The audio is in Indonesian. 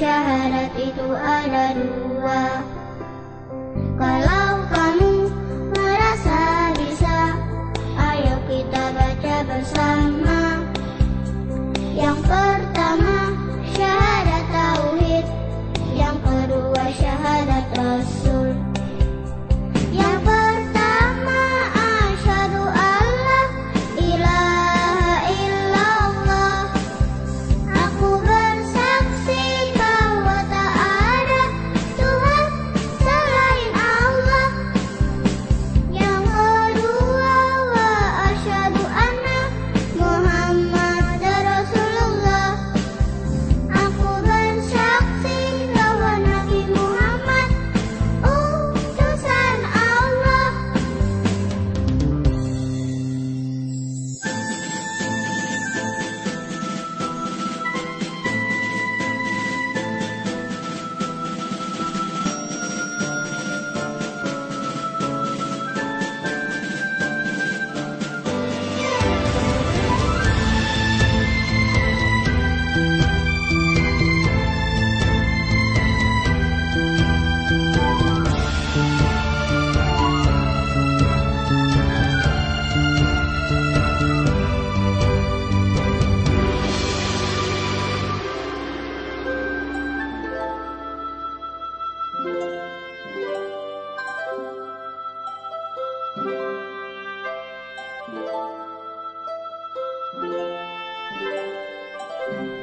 syahadat itu ada dua? Kalau Thank you.